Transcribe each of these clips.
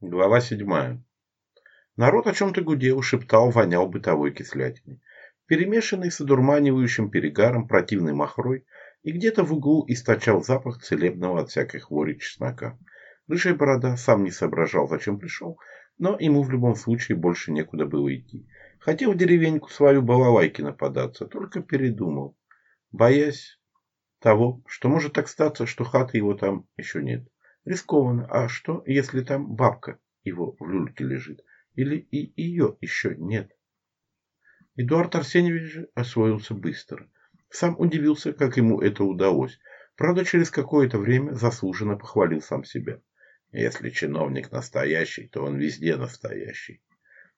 Глава седьмая. Народ о чем-то гудел, шептал, вонял бытовой кислятиной, перемешанный с одурманивающим перегаром противной махрой, и где-то в углу источал запах целебного от всякой хвори чеснока. Рыжая борода сам не соображал, зачем пришел, но ему в любом случае больше некуда было идти. Хотел в деревеньку свою балалайки нападаться, только передумал, боясь того, что может так статься, что хаты его там еще нет. Рискованно. А что, если там бабка его в люльке лежит? Или и ее еще нет? Эдуард Арсеньевич же освоился быстро. Сам удивился, как ему это удалось. Правда, через какое-то время заслуженно похвалил сам себя. Если чиновник настоящий, то он везде настоящий.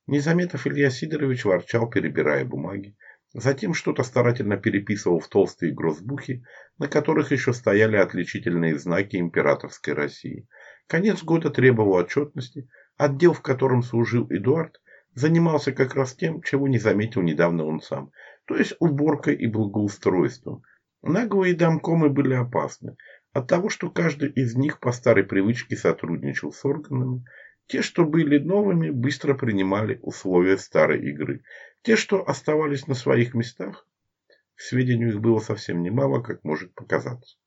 Незаметов Илья Сидорович ворчал, перебирая бумаги. Затем что-то старательно переписывал в толстые грозбухи, на которых еще стояли отличительные знаки императорской России. Конец года требовал отчетности, отдел, в котором служил Эдуард, занимался как раз тем, чего не заметил недавно он сам, то есть уборкой и благоустройством. Наглые домкомы были опасны. От того, что каждый из них по старой привычке сотрудничал с органами, те, что были новыми, быстро принимали условия старой игры – те, что оставались на своих местах, к сведению их было совсем немало, как может показаться,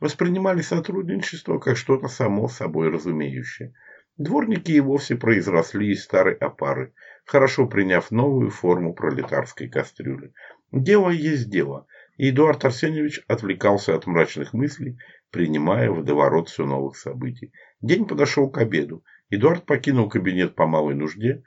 воспринимали сотрудничество как что-то само собой разумеющее. Дворники и вовсе произросли из старой опары, хорошо приняв новую форму пролетарской кастрюли. Дело есть дело, и Эдуард Арсеньевич отвлекался от мрачных мыслей, принимая в водоворот все новых событий. День подошел к обеду. Эдуард покинул кабинет по малой нужде,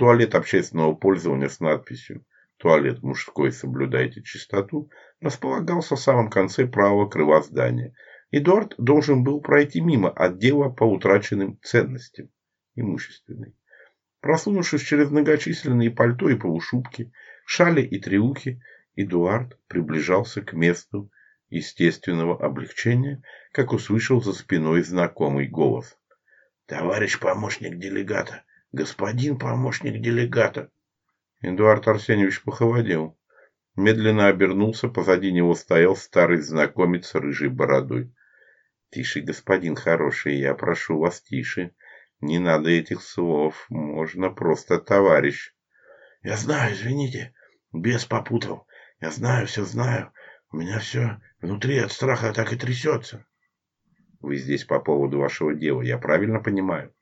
туалет общественного пользования с надписью «Туалет мужской, соблюдайте чистоту» располагался в самом конце правого крыла здания. Эдуард должен был пройти мимо отдела по утраченным ценностям имущественной. Просунувшись через многочисленные пальто и полушубки, шали и триухи, Эдуард приближался к месту естественного облегчения, как услышал за спиной знакомый голос. «Товарищ помощник делегата, господин помощник делегата. Эдуард Арсеньевич похолодел. Медленно обернулся, позади него стоял старый знакомец с рыжей бородой. «Тише, господин хороший, я прошу вас, тише. Не надо этих слов, можно просто товарищ». «Я знаю, извините, без попутал. Я знаю, все знаю. У меня все внутри от страха так и трясется». «Вы здесь по поводу вашего дела, я правильно понимаю?»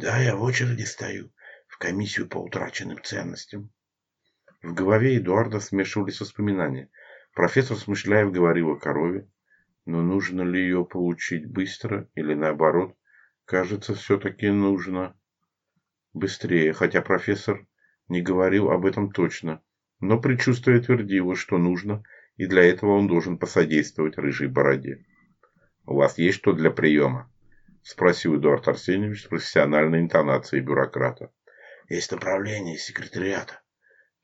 Да, я в очереди стою, в комиссию по утраченным ценностям. В голове Эдуарда смешивались воспоминания. Профессор Смышляев говорил о корове, но нужно ли ее получить быстро или наоборот? Кажется, все-таки нужно быстрее, хотя профессор не говорил об этом точно, но предчувствие твердило, что нужно, и для этого он должен посодействовать рыжей бороде. «У вас есть что для приема?» — спросил Эдуард Арсеньевич с профессиональной интонацией бюрократа. — Есть направление секретариата.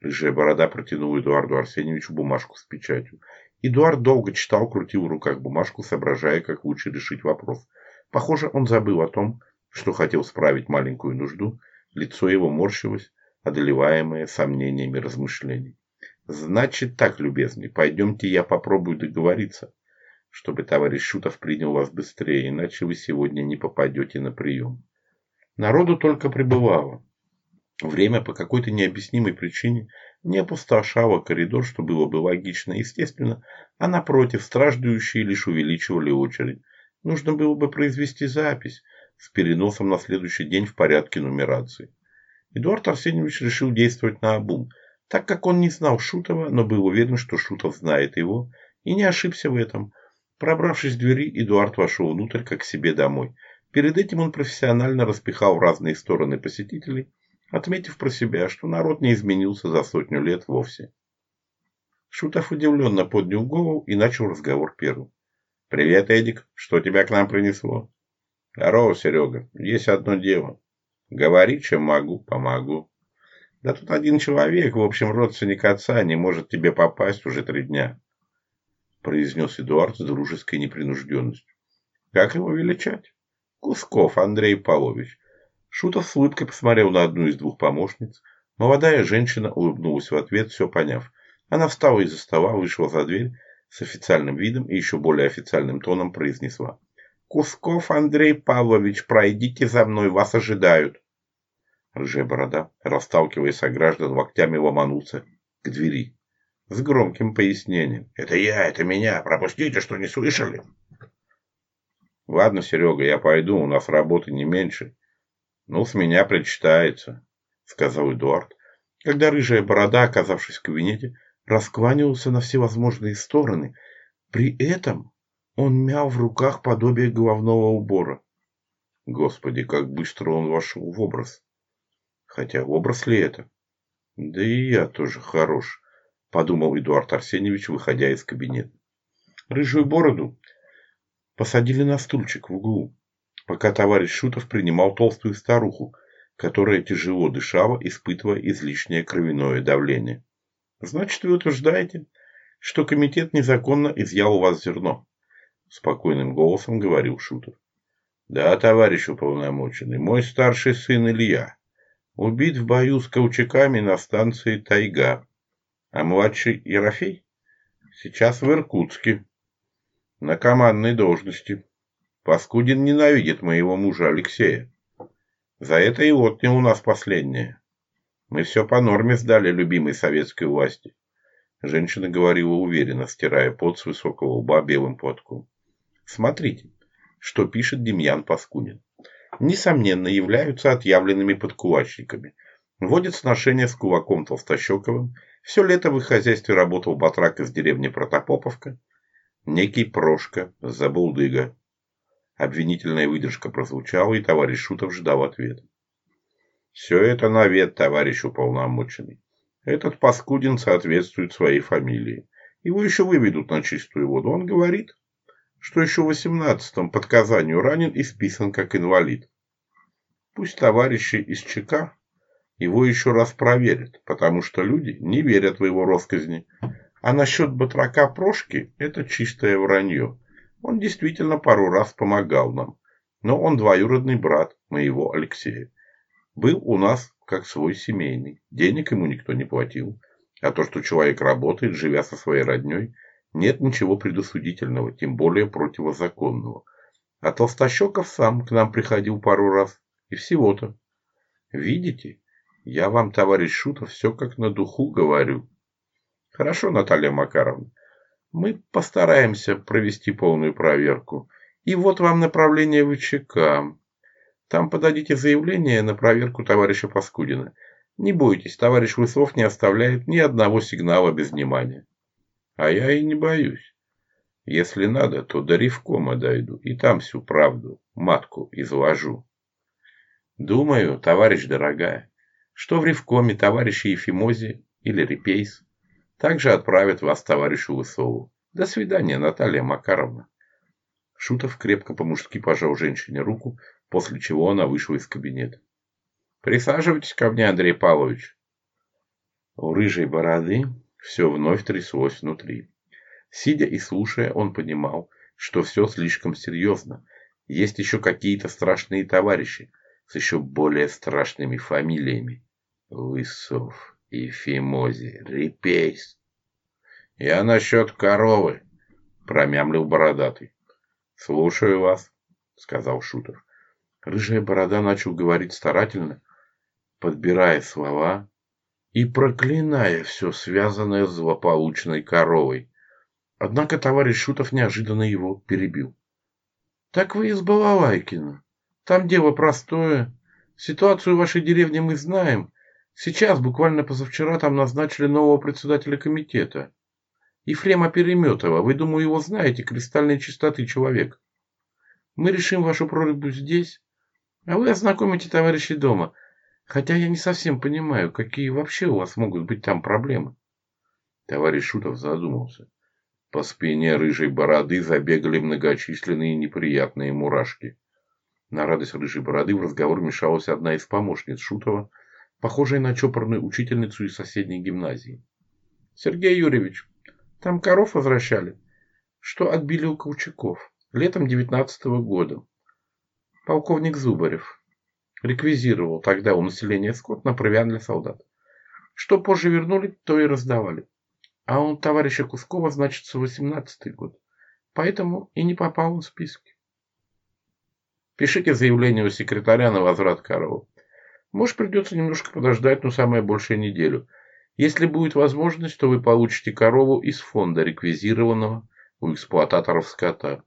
Рыжая борода протянула Эдуарду Арсеньевичу бумажку с печатью. Эдуард долго читал, крутил в руках бумажку, соображая, как лучше решить вопрос. Похоже, он забыл о том, что хотел справить маленькую нужду. Лицо его морщилось, одолеваемое сомнениями размышлений. «Значит так, любезный, пойдемте я попробую договориться» чтобы товарищ Шутов принял вас быстрее, иначе вы сегодня не попадете на прием. Народу только прибывало. Время по какой-то необъяснимой причине не опустошало коридор, что было бы логично и естественно, а напротив, страждующие лишь увеличивали очередь. Нужно было бы произвести запись с переносом на следующий день в порядке нумерации. Эдуард Арсеньевич решил действовать на обум, так как он не знал Шутова, но был уверен, что Шутов знает его, и не ошибся в этом – Пробравшись к двери, Эдуард вошел внутрь, как к себе домой. Перед этим он профессионально распихал в разные стороны посетителей, отметив про себя, что народ не изменился за сотню лет вовсе. Шутов удивленно поднял голову и начал разговор первым. «Привет, Эдик. Что тебя к нам принесло?» «Здорово, Серега. Есть одно дело. Говори, чем могу, помогу». «Да тут один человек, в общем, родственник отца, не может тебе попасть уже три дня произнес Эдуард с дружеской непринужденностью. Как его величать? Кусков Андрей Павлович. Шутов с улыбкой посмотрел на одну из двух помощниц. Молодая женщина улыбнулась в ответ, все поняв. Она встала из-за стола, вышла за дверь с официальным видом и еще более официальным тоном произнесла. «Кусков Андрей Павлович, пройдите за мной, вас ожидают!» Рыжая борода, расталкивая сограждан, локтями ломанулся к двери с громким пояснением. «Это я, это меня! Пропустите, что не слышали!» «Ладно, Серега, я пойду, у нас работы не меньше. Ну, с меня причитается», — сказал Эдуард, когда рыжая борода, оказавшись в кабинете, раскланивался на всевозможные стороны. При этом он мял в руках подобие головного убора. Господи, как быстро он вошел в образ. Хотя образ ли это? Да и я тоже хорош. – подумал Эдуард Арсеньевич, выходя из кабинета. Рыжую бороду посадили на стульчик в углу, пока товарищ Шутов принимал толстую старуху, которая тяжело дышала, испытывая излишнее кровяное давление. «Значит, вы утверждаете, что комитет незаконно изъял у вас зерно?» – спокойным голосом говорил Шутов. «Да, товарищ уполномоченный, мой старший сын Илья убит в бою с каучаками на станции Тайга а младший Ерофей сейчас в Иркутске на командной должности. Паскудин ненавидит моего мужа Алексея. За это и вот не у нас последнее. Мы все по норме сдали любимой советской власти. Женщина говорила уверенно, стирая пот с высокого лба белым платком. Смотрите, что пишет Демьян Паскунин. Несомненно, являются отъявленными подкулачниками. Вводят сношения с кулаком Толстощековым, все лето в их хозяйстве работал батрак из деревни Протопоповка, некий Прошка, забулдыга. Обвинительная выдержка прозвучала, и товарищ Шутов ждал ответа. Все это навет, товарищ уполномоченный. Этот паскудин соответствует своей фамилии. Его еще выведут на чистую воду. Он говорит, что еще в восемнадцатом под Казанью ранен и списан как инвалид. Пусть товарищи из ЧК его еще раз проверят, потому что люди не верят в его росказни. А насчет батрака Прошки – это чистое вранье. Он действительно пару раз помогал нам. Но он двоюродный брат моего Алексея. Был у нас как свой семейный. Денег ему никто не платил. А то, что человек работает, живя со своей родней, нет ничего предосудительного, тем более противозаконного. А Толстощеков сам к нам приходил пару раз. И всего-то. Видите, я вам, товарищ Шутов, все как на духу говорю. Хорошо, Наталья Макаровна. Мы постараемся провести полную проверку. И вот вам направление в ВЧК. Там подадите заявление на проверку товарища Паскудина. Не бойтесь, товарищ Лысов не оставляет ни одного сигнала без внимания. А я и не боюсь. Если надо, то до ревкома дойду и там всю правду, матку, изложу. Думаю, товарищ дорогая, что в Ревкоме товарищи Ефимози или Репейс также отправят вас товарищу Лысову. До свидания, Наталья Макаровна. Шутов крепко по-мужски пожал женщине руку, после чего она вышла из кабинета. «Присаживайтесь ко мне, Андрей Павлович». У рыжей бороды все вновь тряслось внутри. Сидя и слушая, он понимал, что все слишком серьезно. Есть еще какие-то страшные товарищи с еще более страшными фамилиями. Лысов, Ефимози, Репейс. — Я насчет коровы, — промямлил Бородатый. — Слушаю вас, — сказал Шутов. Рыжая борода начал говорить старательно, подбирая слова и проклиная все связанное с злополучной коровой. Однако товарищ Шутов неожиданно его перебил. — Так вы из Балалайкина. Там дело простое. Ситуацию в вашей деревне мы знаем. Сейчас, буквально позавчера, там назначили нового председателя комитета. Ефрема Переметова, вы, думаю, его знаете, кристальной чистоты человек. Мы решим вашу прорубь здесь, а вы ознакомите товарищи дома. Хотя я не совсем понимаю, какие вообще у вас могут быть там проблемы. Товарищ Шутов задумался. По спине рыжей бороды забегали многочисленные неприятные мурашки. На радость рыжей бороды в разговор мешалась одна из помощниц Шутова – похожей на чопорную учительницу из соседней гимназии. «Сергей Юрьевич, там коров возвращали, что отбили у Колчаков летом девятнадцатого года. Полковник Зубарев реквизировал тогда у населения скот на провиан для солдат. Что позже вернули, то и раздавали. А он товарища Кускова, значится, восемнадцатый год. Поэтому и не попал в списки. Пишите заявление у секретаря на возврат коров. Может, придется немножко подождать, но самое большее неделю. Если будет возможность, то вы получите корову из фонда, реквизированного у эксплуататоров скота.